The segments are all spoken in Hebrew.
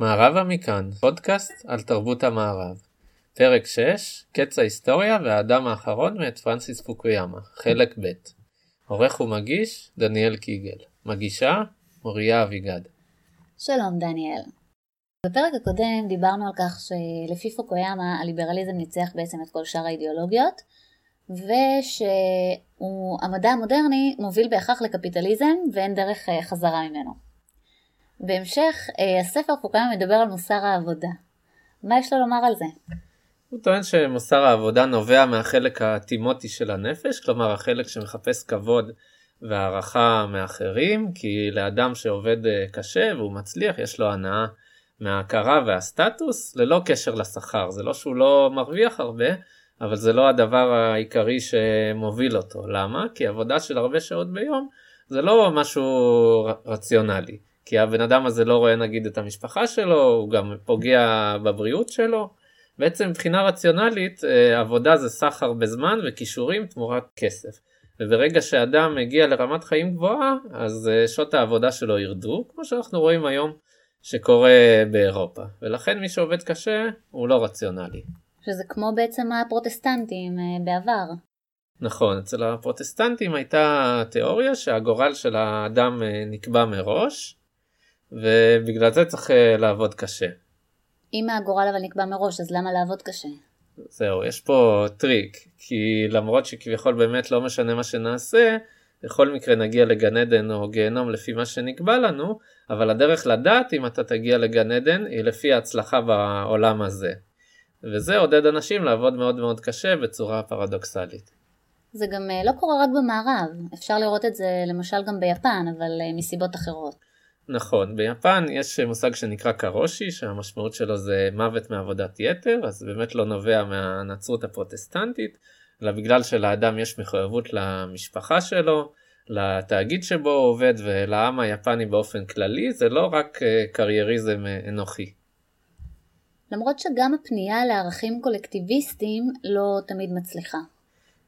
מערבה מכאן, פודקאסט על תרבות המערב. פרק 6, קץ ההיסטוריה והאדם האחרון מאת פרנסיס פוקויאמה, חלק ב'. עורך ומגיש, דניאל קיגל. מגישה, מוריה אביגד. שלום דניאל. בפרק הקודם דיברנו על כך שלפי פוקויאמה הליברליזם ניצח בעצם את כל שאר האידיאולוגיות, ושהמדע המודרני מוביל בהכרח לקפיטליזם ואין דרך אה, חזרה ממנו. בהמשך, אה, הספר פוקויאמה מדבר על מוסר העבודה. מה יש לו לומר על זה? הוא טוען שמוסר העבודה נובע מהחלק הטימוטי של הנפש, כלומר החלק שמחפש כבוד והערכה מאחרים, כי לאדם שעובד אה, קשה והוא מצליח, יש לו הנאה מההכרה והסטטוס, ללא קשר לשכר. זה לא שהוא לא מרוויח הרבה, אבל זה לא הדבר העיקרי שמוביל אותו. למה? כי עבודה של הרבה שעות ביום זה לא משהו רציונלי. כי הבן אדם הזה לא רואה נגיד את המשפחה שלו, הוא גם פוגע בבריאות שלו. בעצם מבחינה רציונלית אה, עבודה זה סחר בזמן וכישורים תמורת כסף. וברגע שאדם מגיע לרמת חיים גבוהה אז אה, שעות העבודה שלו ירדו כמו שאנחנו רואים היום שקורה באירופה ולכן מי שעובד קשה הוא לא רציונלי. שזה כמו בעצם הפרוטסטנטים אה, בעבר. נכון, אצל הפרוטסטנטים הייתה תיאוריה שהגורל של האדם נקבע מראש ובגלל זה צריך לעבוד קשה. אם הגורל אבל נקבע מראש, אז למה לעבוד קשה? זהו, יש פה טריק, כי למרות שכביכול באמת לא משנה מה שנעשה, בכל מקרה נגיע לגן עדן או גיהנום לפי מה שנקבע לנו, אבל הדרך לדעת אם אתה תגיע לגן עדן היא לפי ההצלחה בעולם הזה. וזה עודד אנשים לעבוד מאוד מאוד קשה בצורה פרדוקסלית. זה גם אה, לא קורה רק במערב, אפשר לראות את זה למשל גם ביפן, אבל אה, מסיבות אחרות. נכון, ביפן יש מושג שנקרא קרושי, שהמשמעות שלו זה מוות מעבודת יתר, אז באמת לא נובע מהנצרות הפרוטסטנטית, אלא בגלל שלאדם יש מחויבות למשפחה שלו, לתאגיד שבו הוא עובד ולעם היפני באופן כללי, זה לא רק אה, קרייריזם אה, אנוכי. למרות שגם הפנייה לערכים קולקטיביסטיים לא תמיד מצליחה.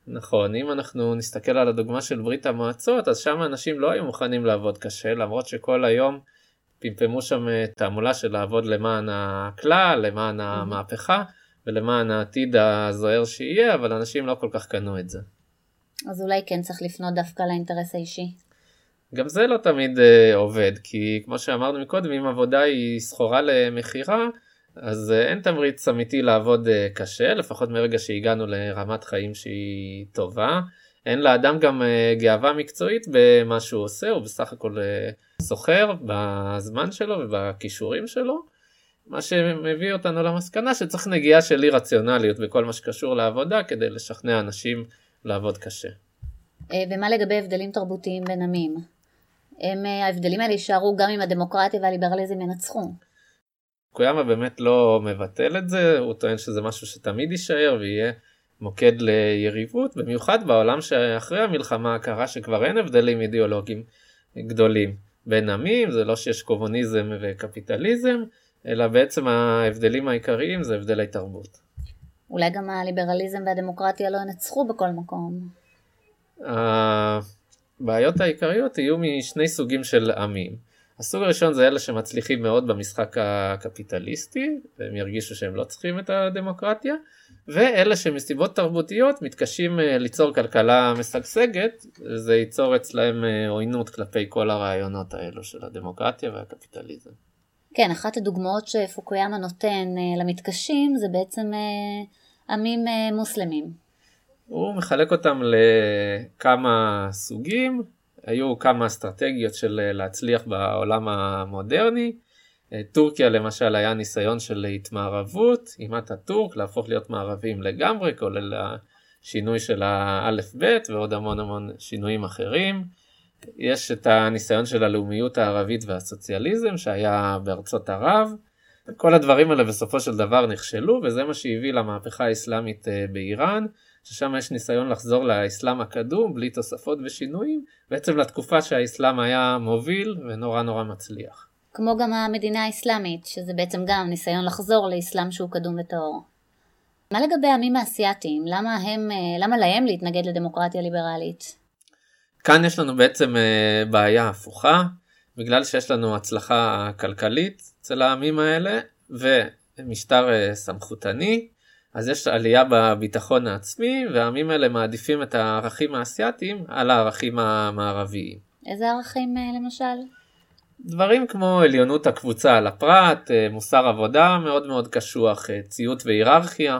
נכון, אם אנחנו נסתכל על הדוגמה של ברית המועצות, אז שם אנשים לא היו מוכנים לעבוד קשה, למרות שכל היום פמפמו שם אה, תעמולה של לעבוד למען הכלל, למען המהפכה ולמען העתיד הזוהר שיהיה, אבל אנשים לא כל כך קנו את זה. אז אולי כן צריך לפנות דווקא לאינטרס האישי. גם זה לא תמיד uh, עובד, כי כמו שאמרנו מקודם, אם עבודה היא סחורה למכירה, אז אה, אין תמריץ אמיתי לעבוד אה, קשה, לפחות מרגע שהגענו לרמת חיים שהיא טובה. אין לאדם גם אה, גאווה מקצועית במה שהוא עושה, הוא בסך הכל סוחר בזמן שלו ובכישורים שלו. מה שמביא אותנו למסקנה שצריך נגיעה של אי רציונליות בכל מה שקשור לעבודה כדי לשכנע אנשים לעבוד קשה. ומה לגבי הבדלים תרבותיים בין עמים? הם, ההבדלים האלה יישארו גם אם הדמוקרטיה והליברליזם ינצחו. קויאמה באמת לא מבטל את זה, הוא טוען שזה משהו שתמיד יישאר ויהיה מוקד ליריבות, במיוחד בעולם שאחרי המלחמה קרה שכבר אין הבדלים אידיאולוגיים גדולים בין עמים, זה לא שיש קומוניזם וקפיטליזם, אלא בעצם ההבדלים העיקריים זה הבדלי תרבות. אולי גם הליברליזם והדמוקרטיה לא ינצחו בכל מקום. הבעיות העיקריות יהיו משני סוגים של עמים. הסוג הראשון זה אלה שמצליחים מאוד במשחק הקפיטליסטי, והם ירגישו שהם לא צריכים את הדמוקרטיה, ואלה שמסיבות תרבותיות מתקשים אה, ליצור כלכלה משגשגת, זה ייצור אצלהם אה, עוינות כלפי כל הרעיונות האלו של הדמוקרטיה והקפיטליזם. כן, אחת הדוגמאות שפוקויאמה נותן אה, למתקשים זה בעצם עמים מוסלמים. הוא מחלק אותם לכמה סוגים, היו כמה אסטרטגיות של אה, להצליח בעולם המודרני. אה, טורקיה למשל היה ניסיון של התמערבות עם אטאטורק להפוך להיות מערבים לגמרי כולל השינוי של האלף בית ועוד המון המון שינויים אחרים. יש את הניסיון של הלאומיות הערבית והסוציאליזם שהיה בארצות ערב. כל הדברים האלה בסופו של דבר נכשלו וזה מה שהביא למהפכה האסלאמית אה, באיראן ששם יש ניסיון לחזור לאסלאם הקדום בלי תוספות ושינויים, בעצם לתקופה שהאסלאם היה מוביל ונורא נורא מצליח. כמו גם המדינה האסלאמית, שזה בעצם גם ניסיון לחזור לאסלאם שהוא קדום וטהור. מה לגבי העמים האסייתיים? למה, הם, אה, למה להם להתנגד לדמוקרטיה ליברלית? כאן יש לנו בעצם אה, בעיה הפוכה. בגלל שיש לנו הצלחה כלכלית אצל העמים האלה ומשטר אה, סמכותני, אז יש עלייה בביטחון העצמי והעמים האלה מעדיפים את הערכים האסייתיים על הערכים המערביים. איזה ערכים אה, למשל? דברים כמו עליונות הקבוצה על הפרט, אה, מוסר עבודה מאוד מאוד קשוח, ציות והיררכיה.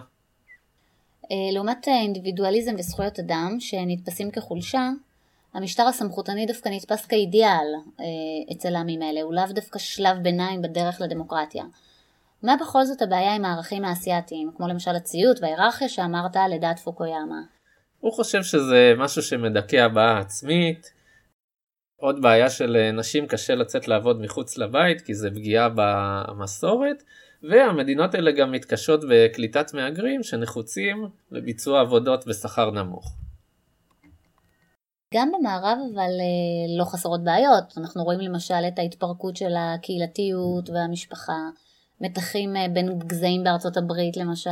לעומת אינדיבידואליזם וזכויות אדם שנתפסים כחולשה, המשטר הסמכותני דווקא נתפס כאידיאל אה, אצל העמים האלה, הוא לאו דווקא שלב ביניים בדרך לדמוקרטיה. מה בכל זאת הבעיה עם הערכים האסייתיים, כמו למשל הציות וההיררכיה שאמרת לדעת פוקויאמה? הוא חושב שזה משהו שמדכא הבעה עצמית. עוד בעיה של אה, נשים קשה לצאת לעבוד מחוץ לבית כי זה פגיעה במסורת והמדינות האלה גם מתקשות בקליטת מהגרים שנחוצים לביצוע עבודות בשכר נמוך. גם במערב אבל אה, לא חסרות בעיות, אנחנו רואים למשל את ההתפרקות של הקהילתיות והמשפחה, מתחים אה, בין גזעים בארצות הברית למשל.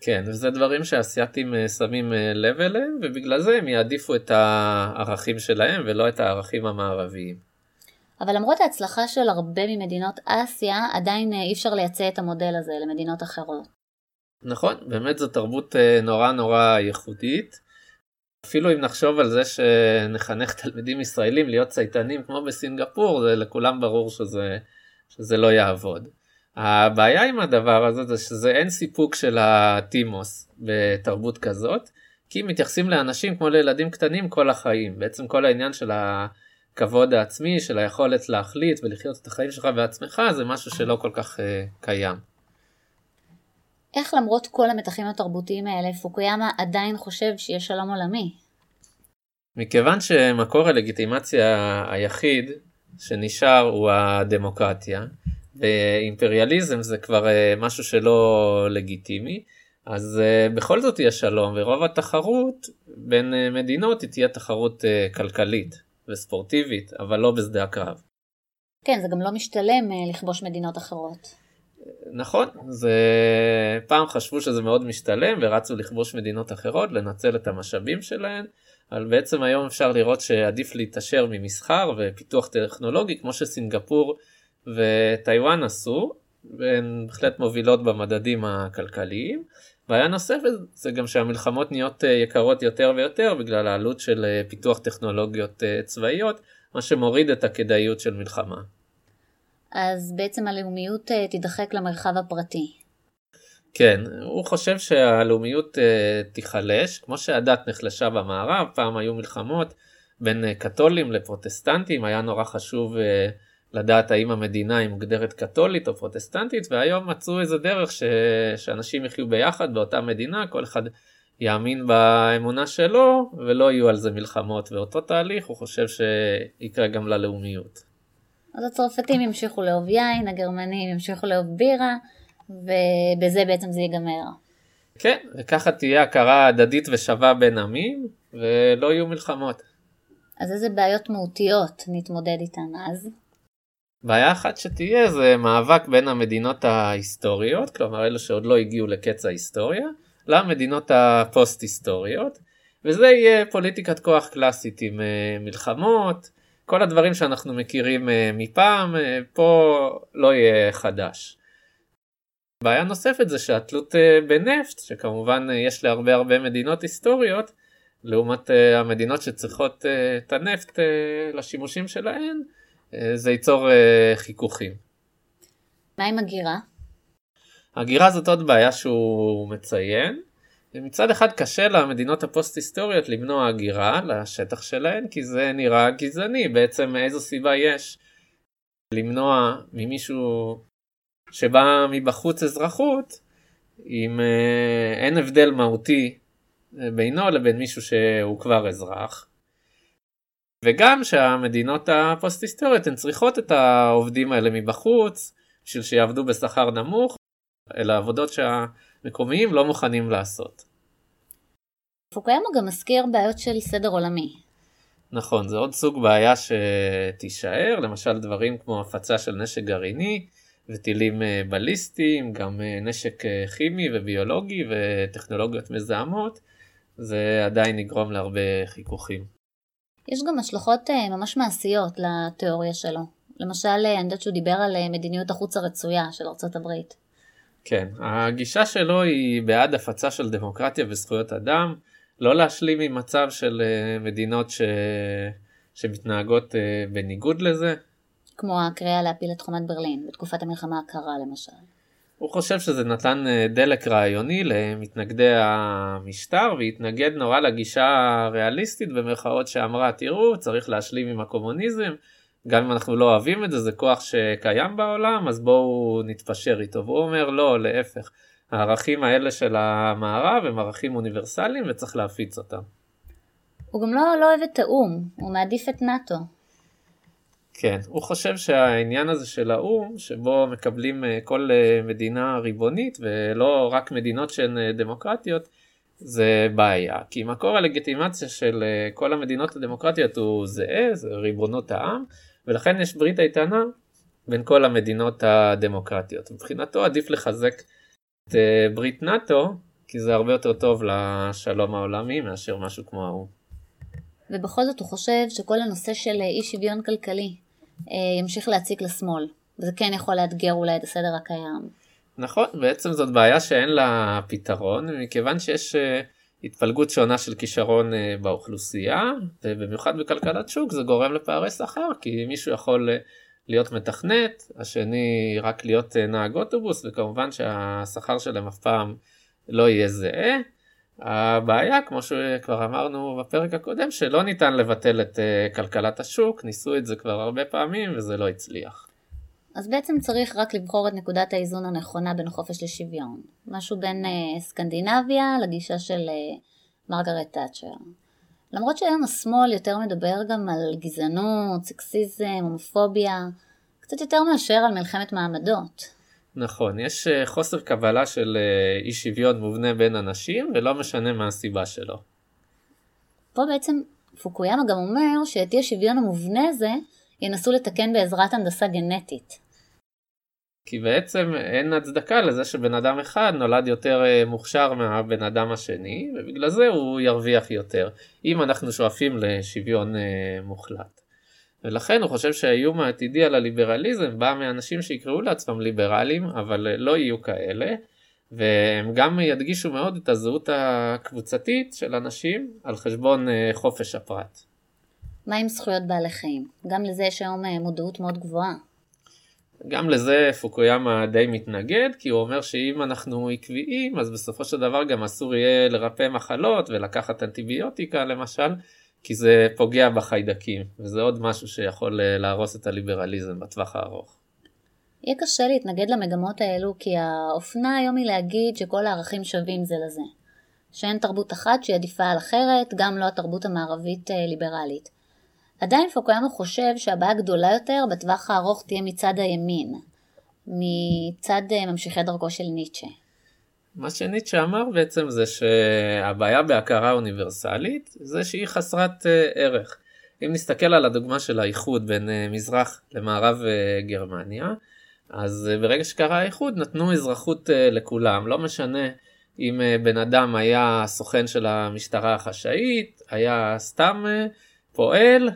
כן, וזה דברים שהאסייתים אה, שמים לב אליהם, ובגלל זה הם יעדיפו את הערכים שלהם ולא את הערכים המערביים. אבל למרות ההצלחה של הרבה ממדינות אסיה, עדיין אי אפשר לייצא את המודל הזה למדינות אחרות. נכון, באמת זו תרבות נורא נורא ייחודית. אפילו אם נחשוב על זה שנחנך תלמידים ישראלים להיות צייתנים כמו בסינגפור, זה לכולם ברור שזה, שזה לא יעבוד. הבעיה עם הדבר הזה זה שזה אין סיפוק של הטימוס בתרבות כזאת, כי מתייחסים לאנשים כמו לילדים קטנים כל החיים. בעצם כל העניין של הכבוד העצמי, של היכולת להחליט ולחיות את החיים שלך בעצמך, זה משהו שלא כל כך uh, קיים. איך למרות כל המתחים התרבותיים האלה, פוקויאמה עדיין חושב שיש שלום עולמי? מכיוון שמקור הלגיטימציה היחיד שנשאר הוא הדמוקרטיה, ואימפריאליזם זה כבר אה, משהו שלא לגיטימי, אז אה, בכל זאת יהיה שלום, ורוב התחרות בין אה, מדינות היא תהיה תחרות כלכלית וספורטיבית, אבל לא בשדה הקרב. כן, זה גם לא משתלם לכבוש מדינות אחרות. נכון, זה פעם חשבו שזה מאוד משתלם ורצו לכבוש מדינות אחרות, לנצל את המשאבים שלהן, אבל בעצם היום אפשר לראות שעדיף להתעשר ממסחר ופיתוח טכנולוגי כמו שסינגפור וטיוואן עשו, והן בהחלט מובילות במדדים הכלכליים. בעיה נוספת זה גם שהמלחמות נהיות אה, יקרות יותר ויותר בגלל העלות של אה, פיתוח טכנולוגיות אה, צבאיות, מה שמוריד את הכדאיות של מלחמה. אז בעצם הלאומיות תידחק למרחב הפרטי. כן, הוא חושב שהלאומיות uh, תיחלש, כמו שהדת נחלשה במערב, פעם היו מלחמות בין uh, קתולים לפרוטסטנטים, היה נורא חשוב uh, לדעת האם המדינה היא מוגדרת קתולית או פרוטסטנטית, והיום מצאו איזה דרך ש... שאנשים יחיו ביחד באותה מדינה, כל אחד יאמין באמונה שלו, ולא יהיו על זה מלחמות, ואותו תהליך הוא חושב שיקרה גם ללאומיות. אז הצרפתים ימשיכו לאהוב יין, הגרמנים ימשיכו לאהוב בירה, ובזה בעצם זה ייגמר. כן, וככה תהיה הכרה הדדית ושווה בין עמים, ולא יהיו מלחמות. אז איזה בעיות מהותיות נתמודד איתן אז? בעיה אחת שתהיה זה מאבק בין המדינות ההיסטוריות, כלומר אלו שעוד לא הגיעו לקץ ההיסטוריה, למדינות הפוסט היסטוריות, וזה יהיה פוליטיקת כוח קלאסית עם אה, מלחמות, כל הדברים שאנחנו מכירים אה, מפעם, אה, פה לא יהיה חדש. בעיה נוספת זה שהתלות אה, בנפט, שכמובן יש להרבה הרבה מדינות היסטוריות, לעומת המדינות שצריכות את הנפט לשימושים שלהן, זה ייצור חיכוכים. מה עם הגירה? הגירה זאת עוד בעיה שהוא מציין. מצד אחד קשה למדינות הפוסט היסטוריות למנוע הגירה לשטח שלהן כי זה נראה גזעני בעצם איזו סיבה יש למנוע ממישהו שבא מבחוץ אזרחות אם אה, אין הבדל מהותי אה, בינו לבין מישהו שהוא כבר אזרח. וגם שהמדינות הפוסט היסטוריות הן צריכות את העובדים האלה מבחוץ בשביל שיעבדו בשכר נמוך אלה עבודות שהמקומיים לא מוכנים לעשות. פוקויאמה גם מזכיר בעיות של סדר עולמי. נכון, זה עוד סוג בעיה שתישאר, למשל דברים כמו הפצה של נשק גרעיני וטילים אה, בליסטיים, גם אה, נשק אה, כימי וביולוגי וטכנולוגיות מזהמות, זה עדיין יגרום להרבה חיכוכים. יש גם השלכות ממש מעשיות לתיאוריה שלו. למשל, אני יודעת שהוא דיבר על מדיניות החוץ הרצויה של ארצות הברית. כן, הגישה שלו היא בעד הפצה של דמוקרטיה וזכויות אדם, לא להשלים עם מצב של מדינות ש... שמתנהגות בניגוד לזה. כמו הקריאה להפיל את חומת ברלין, בתקופת המלחמה הקרה למשל. הוא חושב שזה נתן דלק רעיוני למתנגדי המשטר והתנגד נורא לגישה הריאליסטית במרכאות שאמרה תראו צריך להשלים עם הקומוניזם גם אם אנחנו לא אוהבים את זה זה כוח שקיים בעולם אז בואו נתפשר איתו והוא אומר לא להפך הערכים האלה של המערב הם ערכים אוניברסליים וצריך להפיץ אותם. הוא גם לא, לא אוהב את האו"ם הוא מעדיף את נאט"ו. כן, הוא חושב שהעניין הזה של האו"ם, שבו מקבלים אה, כל אה, מדינה ריבונית ולא רק מדינות שהן אה, דמוקרטיות, זה בעיה. כי מקור הלגיטימציה של כל המדינות הדמוקרטיות הוא זהה, זה ריבונות העם, ולכן יש ברית איתנה בין כל המדינות הדמוקרטיות. מבחינתו עדיף לחזק את ברית נאט"ו, כי זה הרבה יותר טוב לשלום העולמי מאשר משהו כמו האו"ם. ובכל זאת הוא חושב שכל הנושא של אי שוויון כלכלי ימשיך להציק לשמאל. וזה כן יכול לאתגר אולי את הסדר הקיים. נכון, בעצם זאת בעיה שאין לה פתרון, מכיוון שיש אה, התפלגות שונה של כישרון אה, באוכלוסייה, ובמיוחד בכלכלת שוק זה גורם לפערי שכר, כי מישהו יכול להיות מתכנת, השני רק להיות נהג אוטובוס, וכמובן שהשכר שלהם אף פעם לא יהיה זהה. הבעיה, כמו שכבר אמרנו בפרק הקודם, שלא ניתן לבטל את uh, כלכלת השוק, ניסו את זה כבר הרבה פעמים וזה לא הצליח. אז בעצם צריך רק לבחור את נקודת האיזון הנכונה בין חופש לשוויון. משהו בין uh, סקנדינביה לגישה של uh, מרגרט תאצ'ר. למרות שהיום השמאל יותר מדבר גם על גזענות, סקסיזם, הומופוביה, קצת יותר מאשר על מלחמת מעמדות. נכון, יש אה, חוסר קבלה של אה, אי שוויון מובנה בין אנשים ולא משנה מה הסיבה שלו. פה בעצם פוקויאמה גם אומר שאת אי השוויון המובנה הזה ינסו לתקן בעזרת הנדסה גנטית. כי בעצם אין הצדקה לזה שבן אדם אחד נולד יותר אה, מוכשר מהבן אדם השני ובגלל זה הוא ירוויח יותר אם אנחנו שואפים לשוויון מוחלט. ולכן הוא חושב שהאיום העתידי על הליברליזם בא מאנשים שיקראו לעצמם ליברלים, אבל לא יהיו כאלה, והם גם ידגישו מאוד את הזהות הקבוצתית של אנשים על חשבון אה, חופש הפרט. מה עם זכויות בעלי חיים? גם לזה יש היום אה, מודעות מאוד גבוהה. גם לזה פוקויאמה די מתנגד, כי הוא אומר שאם אנחנו עקביים, אז בסופו של דבר גם אסור יהיה לרפא מחלות ולקחת אנטיביוטיקה למשל, כי זה פוגע בחיידקים, וזה עוד משהו שיכול אה, להרוס את הליברליזם בטווח הארוך. יהיה קשה להתנגד למגמות האלו, כי האופנה היום היא להגיד שכל הערכים שווים זה לזה. שאין תרבות אחת שהיא עדיפה על אחרת, גם לא התרבות המערבית אה, ליברלית. עדיין פוקויאמה חושב שהבעיה הגדולה יותר בטווח הארוך תהיה מצד הימין, מצד אה, ממשיכי דרכו של ניטשה. מה שניטשה אמר בעצם זה שהבעיה בהכרה אוניברסלית זה שהיא חסרת אה, ערך. אם נסתכל על הדוגמה של האיחוד בין אה, מזרח למערב אה, גרמניה, אז ברגע שקרה האיחוד נתנו אזרחות לכולם, לא משנה אם בן אדם היה סוכן של המשטרה החשאית, היה סתם פועל,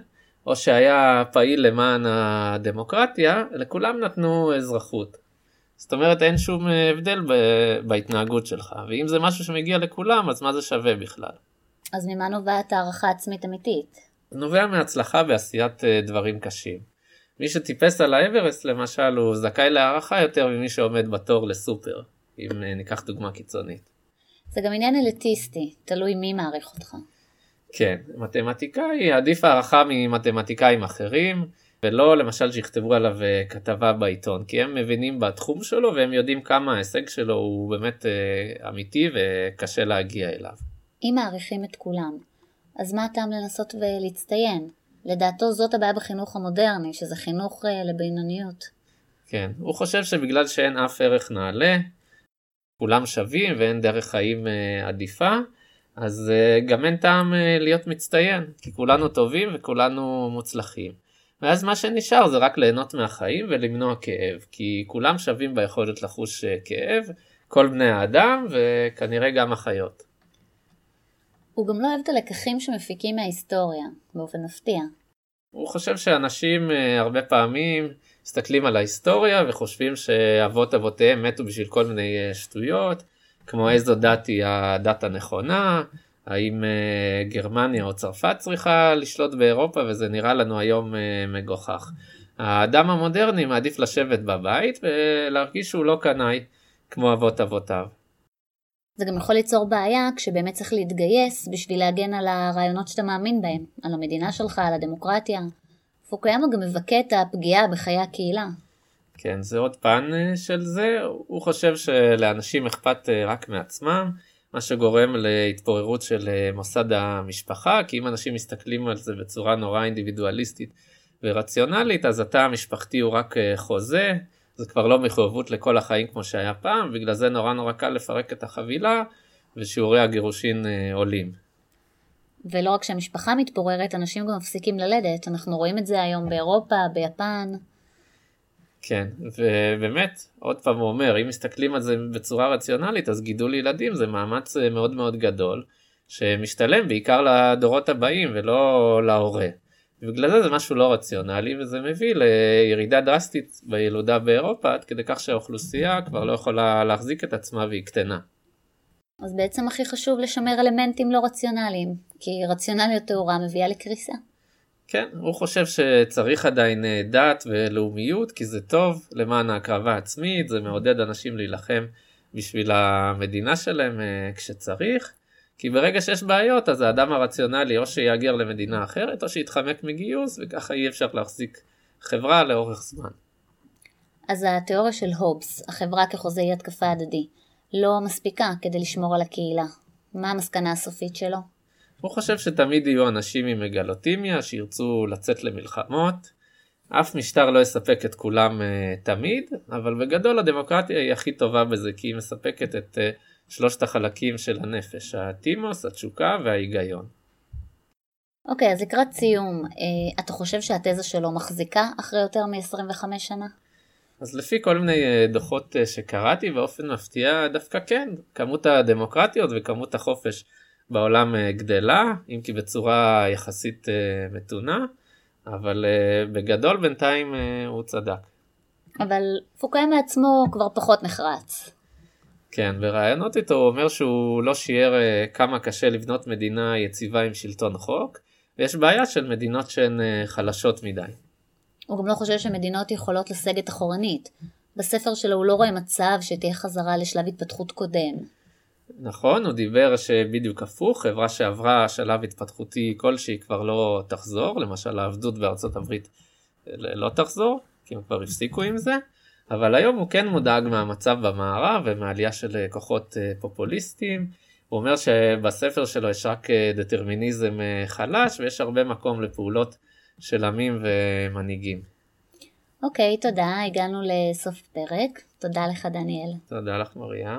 או שהיה פעיל למען הדמוקרטיה, לכולם נתנו אזרחות. זאת אומרת אין שום אה, הבדל בהתנהגות שלך, ואם זה משהו שמגיע לכולם אז מה זה שווה בכלל. אז ממה נובעת הערכה עצמית אמיתית? נובע מהצלחה בעשיית אה, דברים קשים. מי שטיפס על האברסט למשל הוא זכאי להערכה יותר ממי שעומד בתור לסופר, אם אה, ניקח דוגמה קיצונית. זה גם עניין אליטיסטי, תלוי מי מעריך אותך. כן, מתמטיקאי עדיף הערכה ממתמטיקאים אחרים. ולא למשל שיכתבו עליו אה, כתבה בעיתון כי הם מבינים בתחום שלו והם יודעים כמה ההישג שלו הוא באמת אה, אמיתי וקשה להגיע אליו. אם מעריכים את כולם, אז מה הטעם לנסות ולהצטיין? לדעתו זאת הבעיה בחינוך המודרני, שזה חינוך אה, לבינוניות. כן, הוא חושב שבגלל שאין אף ערך נעלה, כולם שווים ואין דרך חיים עדיפה, אז גם אין טעם להיות מצטיין, כי כולנו טובים וכולנו מוצלחים. ואז מה שנשאר זה רק ליהנות מהחיים ולמנוע כאב, כי כולם שווים ביכולת לחוש אה, כאב, כל בני האדם וכנראה גם החיות. הוא גם לא אוהב את הלקחים שמפיקים מההיסטוריה, באופן מפתיע. הוא חושב שאנשים אה, הרבה פעמים מסתכלים על ההיסטוריה וחושבים שאבות אבותיהם מתו בשביל כל מיני אה, שטויות, כמו איזו דת היא הדת הנכונה, האם אה, גרמניה או צרפת צריכה לשלוט באירופה וזה נראה לנו היום מגוחך. האדם המודרני מעדיף לשבת בבית ולהרגיש שהוא לא קנאי כמו אבות אבותיו. זה גם יכול ליצור בעיה כשבאמת צריך להתגייס בשביל להגן על הרעיונות שאתה מאמין בהם, על המדינה שלך, על הדמוקרטיה. פוקויאמה גם מבכה את הפגיעה בחיי הקהילה. כן, זה עוד פן אה, של זה, הוא חושב שלאנשים אכפת רק מעצמם, מה שגורם להתפוררות של אה, מוסד המשפחה, כי אם אנשים מסתכלים על זה בצורה נורא אינדיבידואליסטית ורציונלית, אז התא המשפחתי הוא רק חוזה, זה כבר לא מחויבות לכל החיים כמו שהיה פעם, בגלל זה נורא נורא קל לפרק את החבילה, ושיעורי הגירושין אה, עולים. ולא רק שהמשפחה מתפוררת, אנשים גם מפסיקים ללדת, אנחנו רואים את זה היום באירופה, ביפן. כן, ובאמת, עוד פעם הוא אומר, אם מסתכלים על זה בצורה רציונלית, אז גידול ילדים זה מאמץ אה, מאוד מאוד גדול, שמשתלם בעיקר לדורות הבאים ולא להורה. ובגלל זה זה משהו לא רציונלי וזה מביא לירידה דרסטית בילודה באירופה עד כדי כך שהאוכלוסייה כבר לא יכולה להחזיק את עצמה והיא קטנה. אז בעצם הכי חשוב לשמר אלמנטים לא רציונליים, כי רציונליות טהורה מביאה לקריסה. כן, הוא חושב שצריך עדיין אה, דת ולאומיות כי זה טוב למען ההקרבה העצמית, זה מעודד אנשים להילחם בשביל המדינה שלהם אה, כשצריך. כי ברגע שיש בעיות אז האדם הרציונלי או שיהגר למדינה אחרת או שיתחמק מגיוס וככה אי אפשר להחזיק חברה לאורך זמן. אז התיאוריה של הובס, החברה כחוזה אי התקפה הדדי, לא מספיקה כדי לשמור על הקהילה. מה המסקנה הסופית שלו? הוא חושב שתמיד יהיו אנשים עם מגלוטימיה שירצו לצאת למלחמות. אף משטר לא יספק את כולם uh, תמיד, אבל בגדול הדמוקרטיה היא הכי טובה בזה כי היא מספקת את uh, שלושת החלקים של הנפש, הטימוס, התשוקה וההיגיון. אוקיי, okay, אז לקראת סיום, אה, אתה חושב שהתזה שלו מחזיקה אחרי יותר מ-25 שנה? אז לפי כל מיני דוחות שקראתי באופן מפתיע דווקא כן, כמות הדמוקרטיות וכמות החופש בעולם גדלה, אם כי בצורה יחסית מתונה, אבל בגדול בינתיים הוא צדק. אבל פוקאי מעצמו כבר פחות נחרץ. כן, בראיונות איתו הוא אומר שהוא לא שיער אה, כמה קשה לבנות מדינה יציבה עם שלטון חוק, ויש בעיה של מדינות שהן אה, חלשות מדי. הוא גם לא חושב שמדינות יכולות לסגת אחורנית. בספר שלו הוא לא רואה מצב שתהיה חזרה לשלב התפתחות קודם. נכון, הוא דיבר שבדיוק הפוך, חברה שעברה שלב התפתחותי כלשהי כבר לא תחזור, למשל העבדות בארצות הברית אה, לא תחזור, כי הם כבר הפסיקו עם זה. אבל היום הוא כן מודאג מהמצב במערב ומעלייה של אה, כוחות אה, פופוליסטיים. הוא אומר שבספר שלו יש רק דטרמיניזם חלש ויש הרבה מקום לפעולות של עמים ומנהיגים. אוקיי, okay, תודה, הגענו לסוף פרק. תודה לך דניאל. תודה לך מריה.